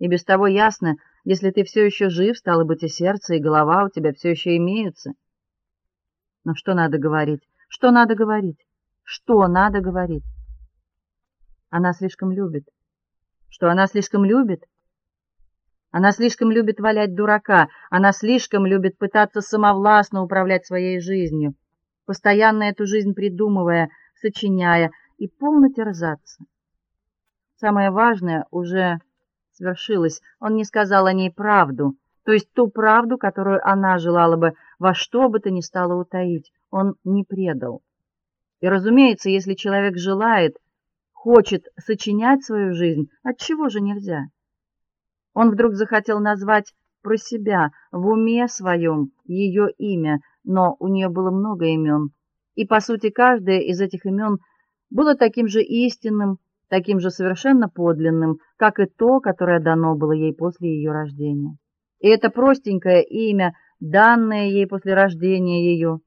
И без того ясно, если ты все еще жив, стало быть, и сердце, и голова у тебя все еще имеются. Но что надо говорить? Что надо говорить? Что надо говорить? Она слишком любит. Что она слишком любит? Она слишком любит валять дурака, она слишком любит пытаться самовластно управлять своей жизнью, постоянно эту жизнь придумывая, сочиняя и полно терзаться. Самое важное уже свершилось. Он не сказал о ней правду, то есть ту правду, которую она желала бы во что бы то ни стало утаить. Он не предал. И, разумеется, если человек желает, хочет сочинять свою жизнь, от чего же нельзя? Он вдруг захотел назвать про себя в уме своем ее имя, но у нее было много имен, и по сути каждое из этих имен было таким же истинным, таким же совершенно подлинным, как и то, которое дано было ей после ее рождения. И это простенькое имя, данное ей после рождения ее,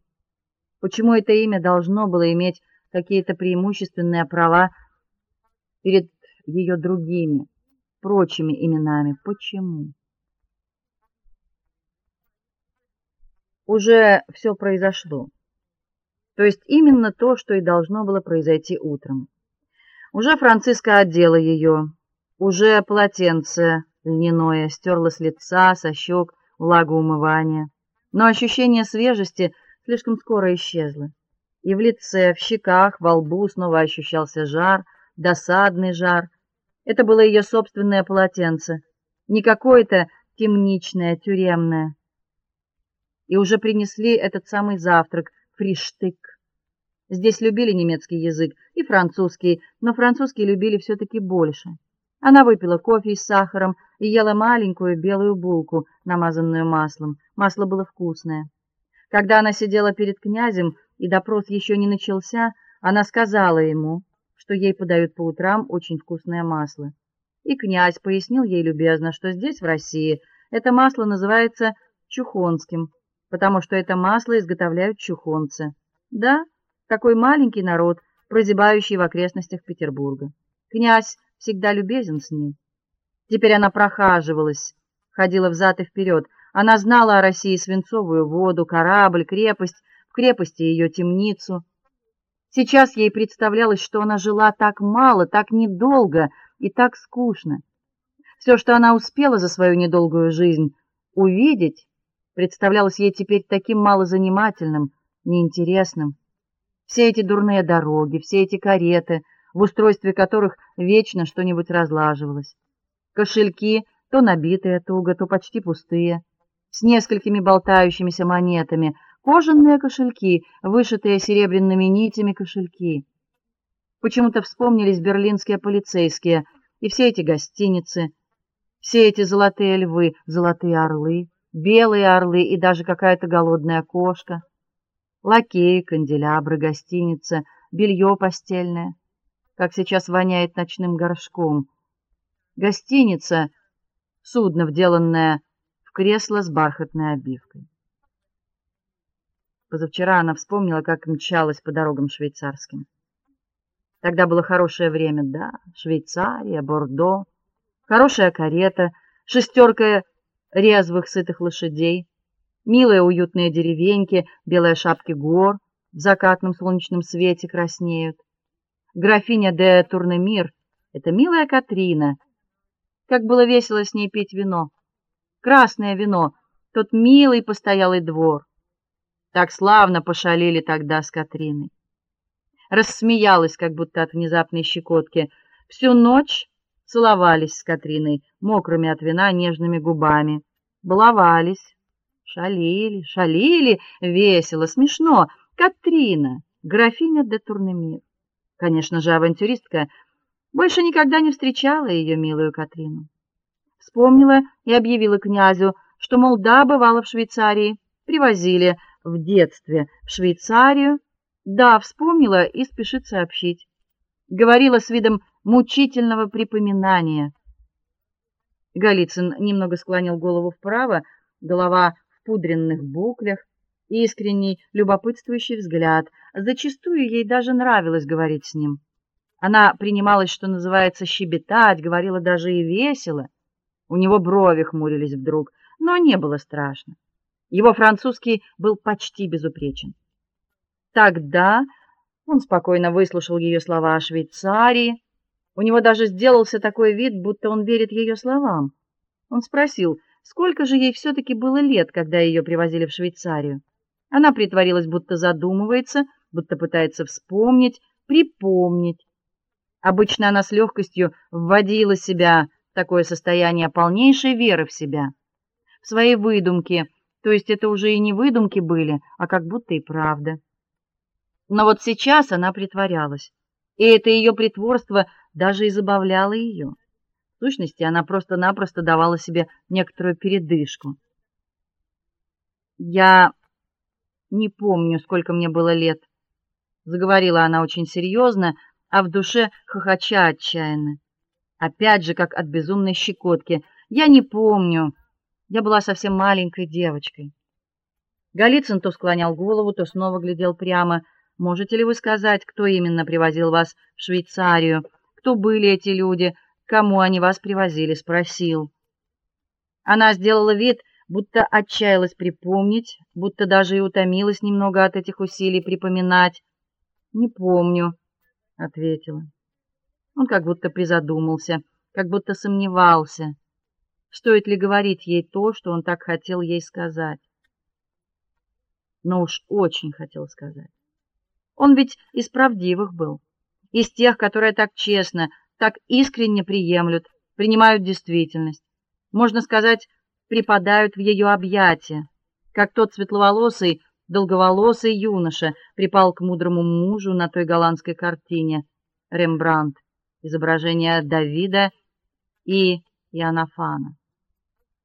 почему это имя должно было иметь какие-то преимущественные права перед ее другими, прочими именами? Почему? Уже все произошло. То есть именно то, что и должно было произойти утром. Уже Франциска одела ее, уже полотенце льняное стерло с лица, со щек влагу умывания, но ощущение свежести слишком скоро исчезло. И в лице, в щеках, во лбу снова ощущался жар, досадный жар. Это было ее собственное полотенце, не какое-то темничное, тюремное. И уже принесли этот самый завтрак, фриштык. Здесь любили немецкий язык и французский, но французский любили все таки больше. Она выпила кофе с сахаром и ела маленькую белую булку, намазанную маслом. Масло было вкусное. Когда она сидела перед князем и допрос еще не начался, она сказала ему, что ей подают по утрам очень вкусное масло. И князь пояснил ей любезно, что здесь, в России, это масло называется чухонским, потому что это масло изготовляют чухонцы. Да, такой маленький народ, прозябающий в окрестностях Петербурга. Князь всегда любезен с ней. Теперь она прохаживалась, ходила взад и вперед. Она знала о России свинцовую воду, корабль, крепость, в крепости ее темницу. Сейчас ей представлялось, что она жила так мало, так недолго и так скучно. Все, что она успела за свою недолгую жизнь увидеть, представлялось ей теперь таким малозанимательным, неинтересным. Все эти дурные дороги, все эти кареты, в устройстве которых вечно что-нибудь разлаживалось. Кошельки, то набитые туго, то почти пустые, с несколькими болтающимися монетами, кожаные кошельки, вышитые серебряными нитями кошельки. Почему-то вспомнились берлинские полицейские и все эти гостиницы, все эти золотые львы, золотые орлы, белые орлы и даже какая-то голодная кошка лакеи, канделябры, гостиница, белье постельное, как сейчас воняет ночным горшком. Гостиница судно, вделанное в кресло с бархатной обивкой. Позавчера она вспомнила, как мчалась по дорогам швейцарским. Тогда было хорошее время, да, Швейцария, Бордо, хорошая карета, шестерка резвых сытых лошадей, Милые уютные деревеньки, белые шапки гор в закатном солнечном свете краснеют. Графиня де Турнемир это милая Катрина. Как было весело с ней пить вино. Красное вино, тот милый постоялый двор. Так славно пошалили тогда с Катриной. Рассмеялась, как будто от внезапной щекотки. Всю ночь целовались с Катриной мокрыми от вина нежными губами, баловались. Шалили, шалили, весело, смешно. Катрина, графиня де Турнемир. Конечно же, авантюристка больше никогда не встречала ее милую Катрину. Вспомнила и объявила князю, что мол да, бывала в Швейцарии, привозили в детстве в Швейцарию. Да, вспомнила и спешит сообщить. Говорила с видом мучительного припоминания. Голицын немного склонил голову вправо, голова пудренных буклях, искренний, любопытствующий взгляд. Зачастую ей даже нравилось говорить с ним. Она принималась, что называется, щебетать, говорила даже и весело. У него брови хмурились вдруг, но не было страшно. Его французский был почти безупречен. Тогда он спокойно выслушал ее слова о Швейцарии. У него даже сделался такой вид, будто он верит ее словам. Он спросил: "Сколько же ей все таки было лет, когда ее привозили в Швейцарию?" Она притворилась, будто задумывается, будто пытается вспомнить, припомнить. Обычно она с легкостью вводила себя в такое состояние полнейшей веры в себя, в свои выдумки. То есть это уже и не выдумки были, а как будто и правда. Но вот сейчас она притворялась, и это ее притворство даже и забавляло ее. Сущности, она просто-напросто давала себе некоторую передышку. Я не помню, сколько мне было лет, заговорила она очень серьезно, а в душе хохоча отчаянно. Опять же, как от безумной щекотки. Я не помню. Я была совсем маленькой девочкой. Голицын то склонял голову, то снова глядел прямо. Можете ли вы сказать, кто именно привозил вас в Швейцарию? Кто были эти люди? Кому они вас привозили, спросил. Она сделала вид, будто отчаялась припомнить, будто даже и утомилась немного от этих усилий припоминать. "Не помню", ответила. Он как будто призадумался, как будто сомневался, стоит ли говорить ей то, что он так хотел ей сказать. Но уж очень хотел сказать. Он ведь из правдивых был, из тех, которые так честно, так искренне приемлют, принимают действительность. Можно сказать, припадают в ее объятия, как тот светловолосый, долговолосый юноша припал к мудрому мужу на той голландской картине Рембрандт, изображение Давида и Иоаннафана.